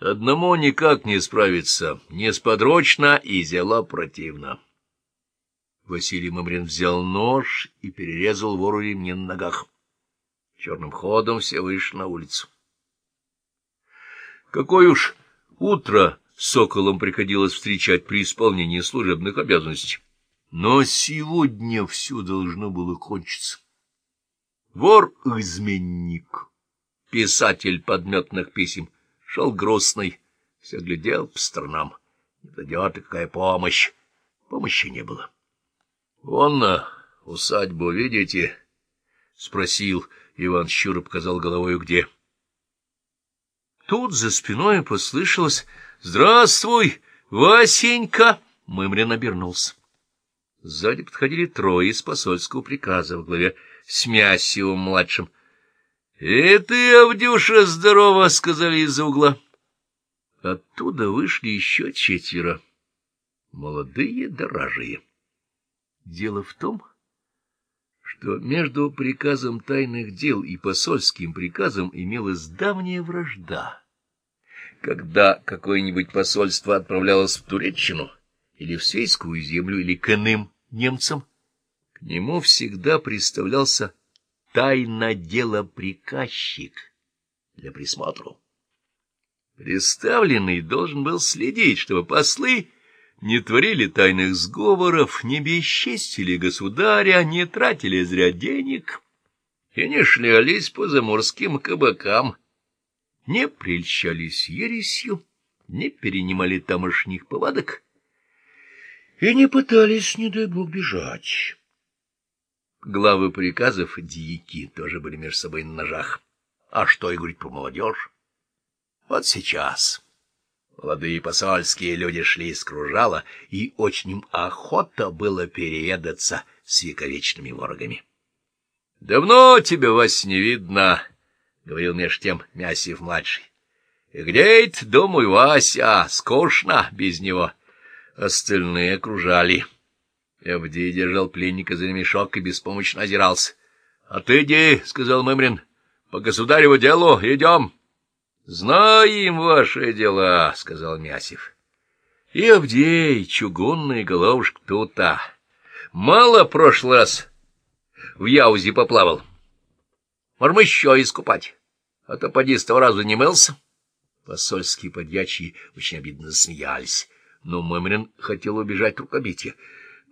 Одному никак не справиться, несподручно и зело противно. Василий Мамрин взял нож и перерезал вору ремни на ногах. Черным ходом все вышли на улицу. Какое уж утро соколом приходилось встречать при исполнении служебных обязанностей. Но сегодня все должно было кончиться. Вор-изменник, писатель подметных писем, шел грустный, все глядел по сторонам. Не дойдет какая помощь. Помощи не было. — Вон на усадьбу, видите? — спросил Иван Щур показал головою где. Тут за спиной послышалось «Здравствуй, Васенька!» Мымрин обернулся. Сзади подходили трое из посольского приказа в главе с Мясевым-младшим. — И ты, Авдюша, здорово! — сказали из-за угла. Оттуда вышли еще четверо, молодые да Дело в том, что между приказом тайных дел и посольским приказом имелась давняя вражда. Когда какое-нибудь посольство отправлялось в Туреччину или в Свейскую землю или к иным немцам, к нему всегда представлялся тайноделоприказчик для присмотру. Представленный должен был следить, чтобы послы не творили тайных сговоров, не бесчестили государя, не тратили зря денег и не шлялись по заморским кабакам, не прельщались ересью, не перенимали тамошних повадок и не пытались, не дай бог, бежать. Главы приказов дьяки тоже были между собой на ножах. А что и говорить про молодежь? Вот сейчас... Молодые посольские люди шли из кружала, и очень им охота было переведаться с вековечными ворогами. — Давно тебя, вас не видно, — говорил меж тем Мясев-младший. — Где это, думаю, Вася? Скучно без него. Остальные окружали. Авдей держал пленника за ремешок и беспомощно озирался. — А ты иди, — сказал Мымрин, — по государеву делу идем. —— Знаем ваши дела, — сказал Мясев. — И Авдей, чугунный головушка тут-то. Мало прошлый раз в Яузе поплавал. Можем еще искупать, а то поди с того разу не мылся. Посольские подьячие очень обидно засмеялись, но Мэмрин хотел убежать рукобития. —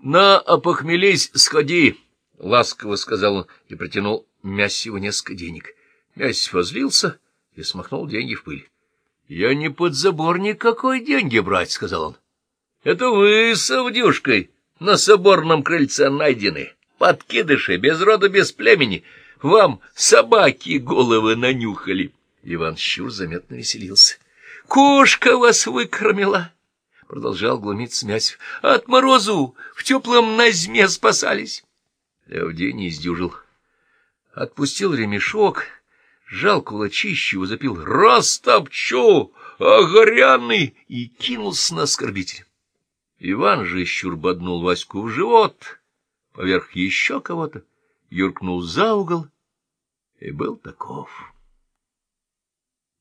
На, опохмелись, сходи, — ласково сказал он и протянул Мясеву несколько денег. Мясев возлился и смахнул деньги в пыль. — Я не подзаборник какой деньги брать, — сказал он. — Это вы с Авдюшкой на соборном крыльце найдены, подкидыши, без рода, без племени. Вам собаки головы нанюхали. Иван Щур заметно веселился. — Кошка вас выкормила, — продолжал глумиться Мясев. — От морозу в теплом назьме спасались. Не издюжил. Отпустил ремешок — сжал кулачищу, запил «Растопчу! Огорянный!» и кинулся на оскорбителя. Иван же щурбоднул Ваську в живот, поверх еще кого-то, юркнул за угол и был таков.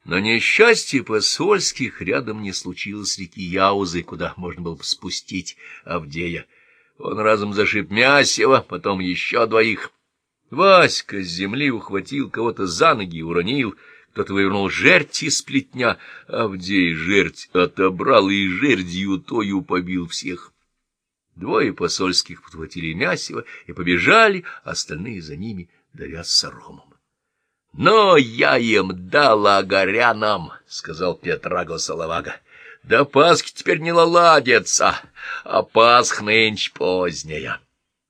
На несчастье посольских рядом не случилось реки Яузы, куда можно было бы спустить Авдея. Он разом зашиб Мясева, потом еще двоих — Васька с земли ухватил кого-то за ноги и уронил, кто-то вывернул жерть из плетня, Авдей жерть отобрал и жердью тою побил всех. Двое посольских подхватили Мясева и побежали, остальные за ними, давя соромом. — Но я им дала горянам, — сказал Петраго Салавага. — Да Пасхи теперь не наладятся, а Пасх нынче поздняя.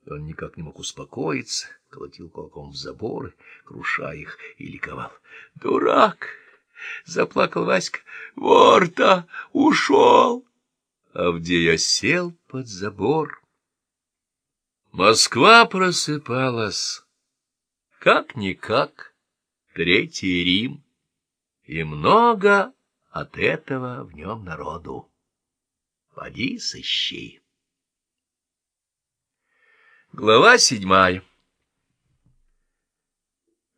Он никак не мог успокоиться колотил кулаком в заборы, круша их, и ликовал. «Дурак!» — заплакал Васька. «Вор-то ушел!» Авдея сел под забор. Москва просыпалась. Как-никак, Третий Рим, и много от этого в нем народу. Поди сыщи. Глава седьмая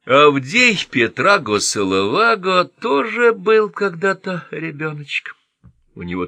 Авдей Петраго Соловаго тоже был когда-то ребеночком. У него